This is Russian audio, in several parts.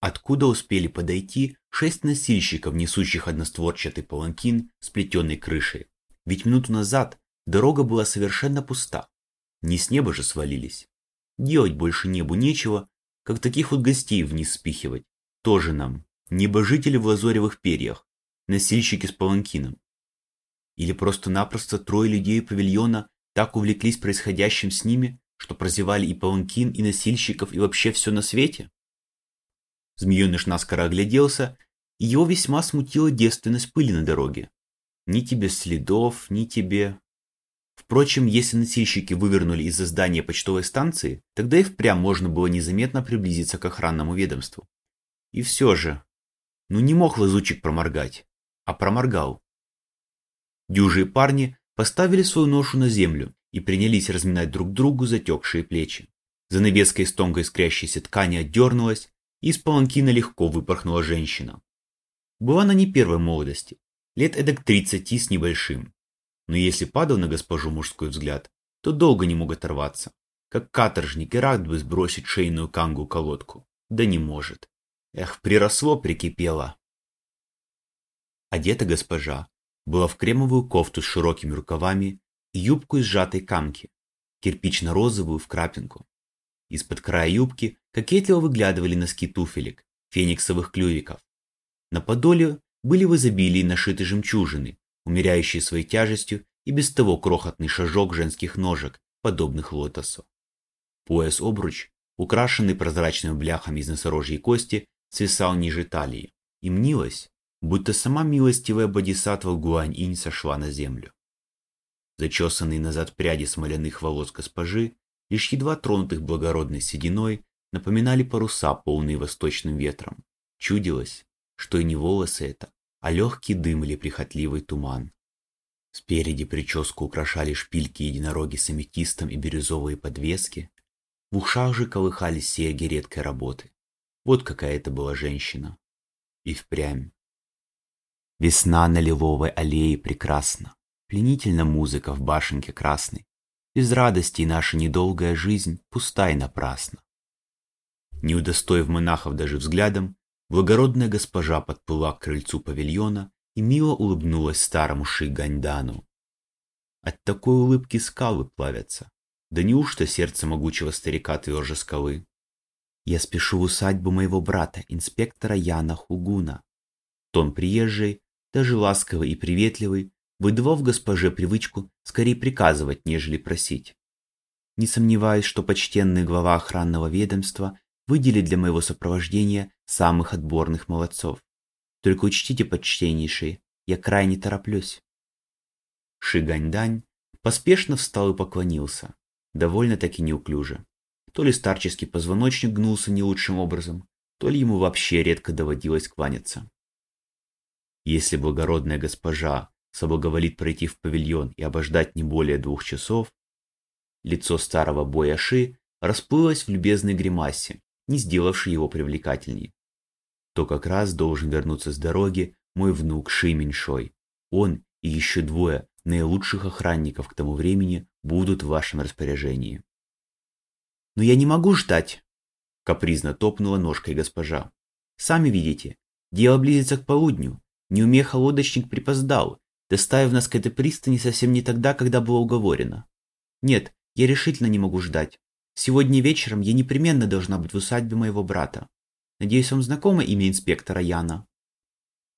откуда успели подойти шесть носильщиков, несущих одностворчатый паланкин с плетеной крышей. Ведь минуту назад дорога была совершенно пуста. Не с неба же свалились. Делать больше небу нечего, как таких вот гостей вниз спихивать. Тоже нам, небожители в лазоревых перьях, носильщики с паланкином. Или просто-напросто трое людей павильона так увлеклись происходящим с ними, что прозевали и паланкин, и носильщиков, и вообще все на свете? Змееныш наскоро огляделся, и его весьма смутила девственность пыли на дороге. Ни тебе следов, ни тебе... Впрочем, если носильщики вывернули из-за здания почтовой станции, тогда и впрямь можно было незаметно приблизиться к охранному ведомству. И все же, ну не мог лазучик проморгать, а проморгал. Дюжие парни поставили свою ношу на землю и принялись разминать друг другу затекшие плечи. Занавеска из тонкой искрящейся ткани отдернулась, из паланкина легко выпорхнула женщина. Была она не первой молодости, лет эдак тридцати с небольшим. Но если падал на госпожу мужской взгляд, то долго не мог оторваться. Как каторжник и рад бы сбросить шейную кангу-колодку. Да не может. Эх, приросло, прикипело. Одета госпожа была в кремовую кофту с широкими рукавами и юбку из сжатой камки, кирпично-розовую в крапинку. Из-под края юбки кокетливо выглядывали носки туфелек, фениксовых клювиков. На подоле были в изобилии нашиты жемчужины, умеряющие своей тяжестью и без того крохотный шажок женских ножек, подобных лотосу. Пояс-обруч, украшенный прозрачными бляхами из носорожьей кости, свисал ниже талии, и мнилось, будто сама милостивая бодисаттва Гуань-инь сошла на землю. Зачесанные назад пряди смоляных волос госпожи, лишь едва тронутых благородной сединой, напоминали паруса, полные восточным ветром. Чудилось, что и не волосы это, а легкий дым или прихотливый туман. Спереди прическу украшали шпильки единороги с аметистом и бирюзовые подвески. В ушах же колыхались серьги редкой работы. Вот какая это была женщина. И впрямь. Весна на лиловой аллее прекрасна. Пленительна музыка в башенке красной. Без радости наша недолгая жизнь пуста и напрасна. Не удостоив монахов даже взглядом, благородная госпожа подплыла к крыльцу павильона и мило улыбнулась старому Шиганьдану. От такой улыбки скалы плавятся. Да неужто сердце могучего старика тверже скалы? Я спешу в усадьбу моего брата, инспектора Яна Хугуна. Тон приезжий, даже ласковый и приветливый, выдавал госпоже привычку скорее приказывать, нежели просить. Не сомневаюсь, что почтенный глава охранного ведомства выделит для моего сопровождения самых отборных молодцов. Только учтите, почтеннейшие, я крайне тороплюсь. Шиганьдань поспешно встал и поклонился, довольно-таки неуклюже. То ли старческий позвоночник гнулся не лучшим образом, то ли ему вообще редко доводилось кланяться. Если благородная госпожа соблаговолит пройти в павильон и обождать не более двух часов, лицо старого Бояши расплылось в любезной гримасе, не сделавшей его привлекательней. То как раз должен вернуться с дороги мой внук Ши. Он и еще двое наилучших охранников к тому времени будут в вашем распоряжении. «Но я не могу ждать!» — капризно топнула ножкой госпожа. «Сами видите, дело близится к полудню. Неумеха лодочник припоздал, доставив нас к этой пристани совсем не тогда, когда было уговорено. Нет, я решительно не могу ждать. Сегодня вечером я непременно должна быть в усадьбе моего брата. Надеюсь, вам знакомо имя инспектора Яна?»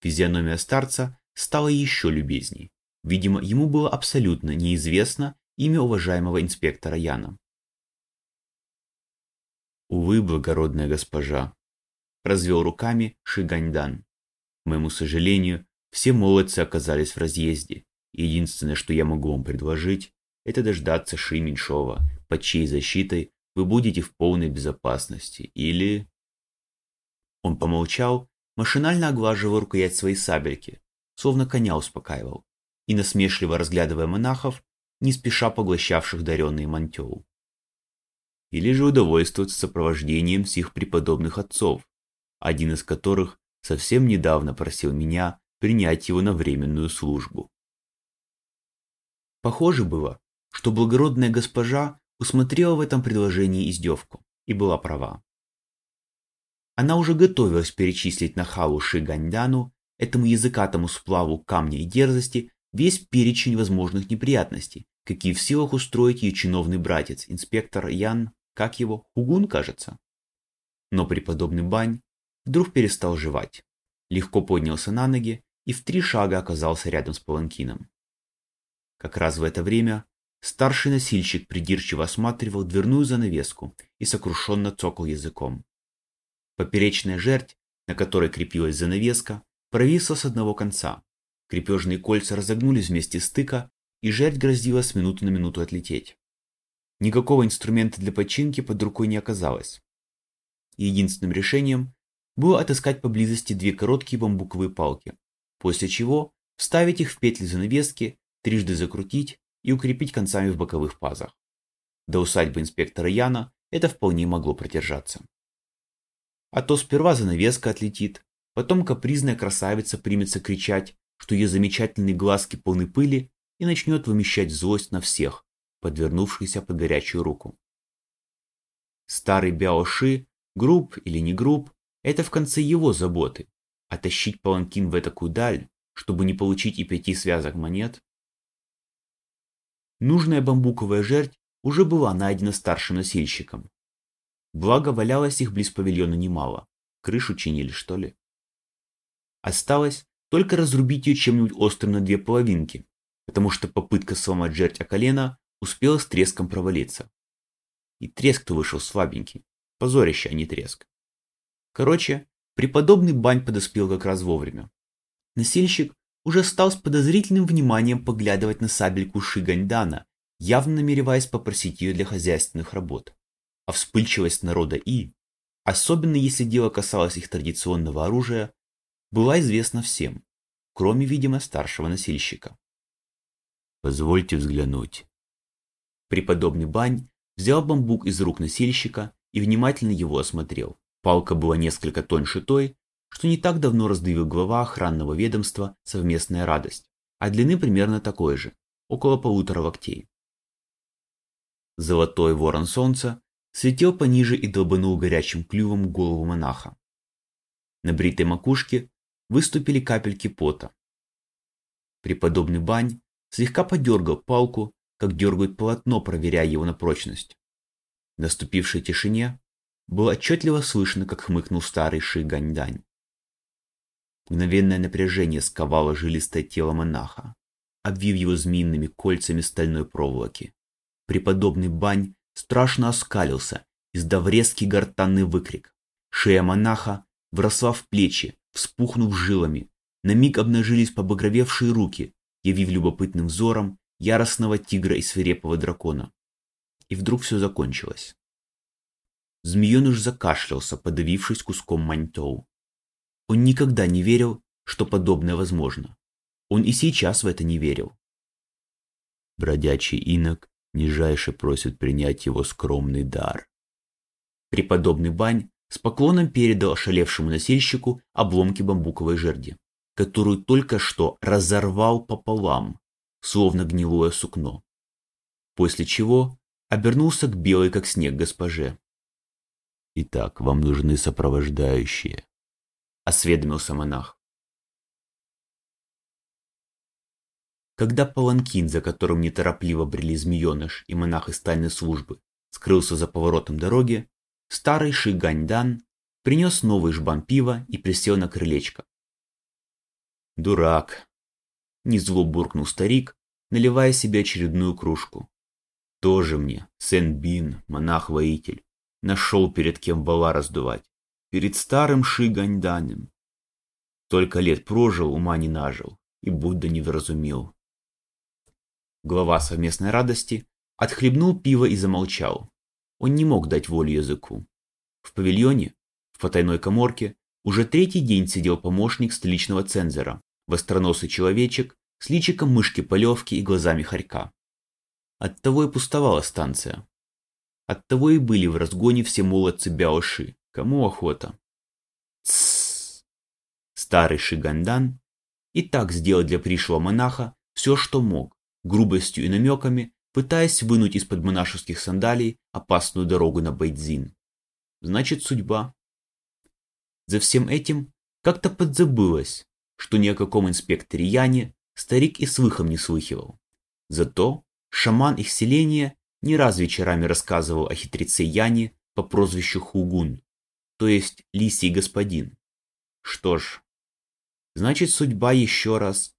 Физиономия старца стала еще любезней. Видимо, ему было абсолютно неизвестно имя уважаемого инспектора Яна. «Увы, благородная госпожа», – развел руками Шиганьдан. «К моему сожалению, все молодцы оказались в разъезде. Единственное, что я могу вам предложить, это дождаться Ши Меньшова, под чьей защитой вы будете в полной безопасности. Или...» Он помолчал, машинально оглаживая рукоять своей сабельки, словно коня успокаивал, и насмешливо разглядывая монахов, не спеша поглощавших даренные мантеу или же удовольствоваться сопровождением всех преподобных отцов, один из которых совсем недавно просил меня принять его на временную службу. Похоже было, что благородная госпожа усмотрела в этом предложении издевку и была права. Она уже готовилась перечислить на Халу Шигандану, этому языкатому сплаву камня и дерзости, весь перечень возможных неприятностей, какие в силах устроить ее чиновный братец, инспектор Ян, как его, Хугун, кажется. Но преподобный Бань вдруг перестал жевать, легко поднялся на ноги и в три шага оказался рядом с паланкином. Как раз в это время старший носильщик придирчиво осматривал дверную занавеску и сокрушенно цокал языком. Поперечная жерть, на которой крепилась занавеска, провисла с одного конца. Крепежные кольца разогнулись вместе стыка, и жерть грозила с минуты на минуту отлететь. Никакого инструмента для починки под рукой не оказалось. Единственным решением было отыскать поблизости две короткие бамбуковые палки, после чего вставить их в петли занавески трижды закрутить и укрепить концами в боковых пазах. До усадьбы инспектора Яна это вполне могло продержаться. А то сперва занавеска отлетит, потом капризная красавица примется кричать, что ее замечательные глазки полны пыли и начнет вымещать злость на всех, подвернувшихся под горячую руку. Старый Бяоши, груб или не груб, это в конце его заботы, а тащить паланкин в такую даль, чтобы не получить и пяти связок монет, Нужная бамбуковая жерть уже была найдена старшим носильщиком. Благо валялось их близ павильона немало. Крышу чинили, что ли. Осталось только разрубить ее чем-нибудь острым на две половинки, потому что попытка сломать жерть о колено успела с треском провалиться. И треск-то вышел слабенький. Позорище, а не треск. Короче, преподобный Бань подоспел как раз вовремя. Носильщик уже стал с подозрительным вниманием поглядывать на сабельку Шигандана, явно намереваясь попросить ее для хозяйственных работ. А вспыльчивость народа И, особенно если дело касалось их традиционного оружия, была известна всем, кроме, видимо, старшего носильщика. «Позвольте взглянуть». Преподобный Бань взял бамбук из рук носильщика и внимательно его осмотрел. Палка была несколько тоньше той, что не так давно раздавил глава охранного ведомства «Совместная радость», а длины примерно такой же, около полутора локтей. Золотой ворон солнца светил пониже и долбанул горячим клювом голову монаха. На бритой макушке выступили капельки пота. Преподобный Бань слегка подергал палку, как дергают полотно, проверяя его на прочность. В наступившей тишине было отчетливо слышно, как хмыкнул старый Ши Ганьдань. Мгновенное напряжение сковало жилистое тело монаха, обвив его змеиными кольцами стальной проволоки. Преподобный Бань страшно оскалился, издав резкий гортанный выкрик. Шея монаха вросла в плечи, вспухнув жилами. На миг обнажились побагровевшие руки, явив любопытным взором яростного тигра и свирепого дракона. И вдруг все закончилось. Змееныш закашлялся, подавившись куском маньтоу. Он никогда не верил, что подобное возможно. Он и сейчас в это не верил. Бродячий инок нижайше просит принять его скромный дар. Преподобный Бань с поклоном передал ошалевшему носильщику обломки бамбуковой жерди, которую только что разорвал пополам, словно гнилое сукно. После чего обернулся к белой, как снег, госпоже. «Итак, вам нужны сопровождающие осведомился монах. Когда паланкин, за которым неторопливо брели змееныш и монах из тайной службы, скрылся за поворотом дороги, старый Шиганьдан принес новый жбан пива и присел на крылечко. «Дурак!» – незло буркнул старик, наливая себе очередную кружку. «Тоже мне, Сен-Бин, монах-воитель, нашел перед кем бала раздувать перед старым Шиганьданем. Только лет прожил, ума не нажил, и Будда не вразумил. Глава совместной радости отхлебнул пиво и замолчал. Он не мог дать волю языку. В павильоне, в потайной коморке, уже третий день сидел помощник столичного цензора, востроносый человечек с личиком мышки-полевки и глазами хорька. Оттого и пустовала станция. Оттого и были в разгоне все молодцы Бяоши, Кому охота? Тссс. Старый Шигандан и так сделал для пришлого монаха все, что мог, грубостью и намеками, пытаясь вынуть из-под монашеских сандалий опасную дорогу на Бейдзин. Значит, судьба. За всем этим как-то подзабылось, что ни о каком инспекторе Яне старик и слыхом не слыхивал. Зато шаман их селения не раз вечерами рассказывал о хитреце Яне по прозвищу Хугун, то есть Лисий господин. Что ж, значит судьба еще раз